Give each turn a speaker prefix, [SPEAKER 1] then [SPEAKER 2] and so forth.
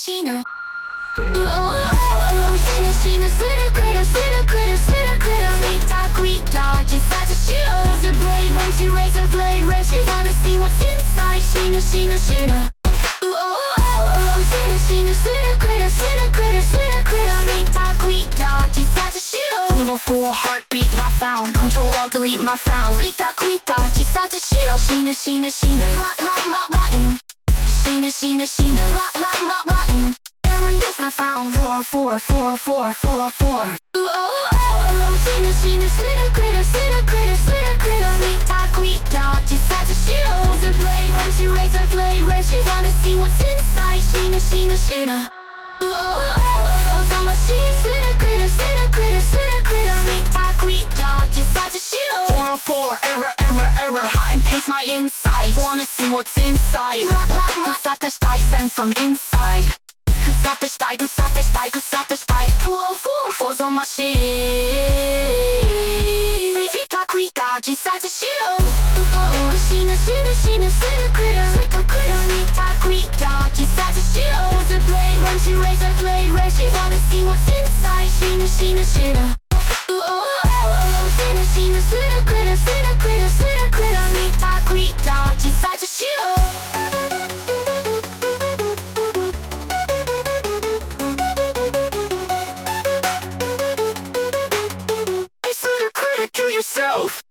[SPEAKER 1] しな死ぬ死ぬするくるするくるするくる見たくいた自殺しよう The blade when she raise a blade when she wanna see what's inside 死ぬ死ぬ死ぬ死ぬ死ぬするくるするくるするくる見たくいた自殺しよう Little fool heartbeat my found Control I'll delete my found 見たくいた自殺しよう死ぬ死ぬ死ぬ What what what what 死ぬ死ぬ死ぬ What what what what Aaron is my found Four four four four four four Ooh oh oh oh 死ぬ死ぬするくるするくるするくる見たくいた自殺しよう The blade when she raise a blade when she wanna see what's inside 死ぬ死ぬ死ぬ Ooh oh oh oh 魂するくるするくるするくる見たくいた自殺しよう Four four error mirror I paint my inside Wanna see what's inside. Satisfied sense from inside? Satisfied, satisfied, satisfied Pull full for the machine Vita quica, 自殺しろ死ぬ死ぬ死ぬすぐ来るすぐ来る Vita quica, 自殺しろ The blade, wrench, razor, blade, wrench Wanna see what's inside. 死ぬ死ぬ死ぬ死ぬ死ぬすぐ来るすぐ来る yourself.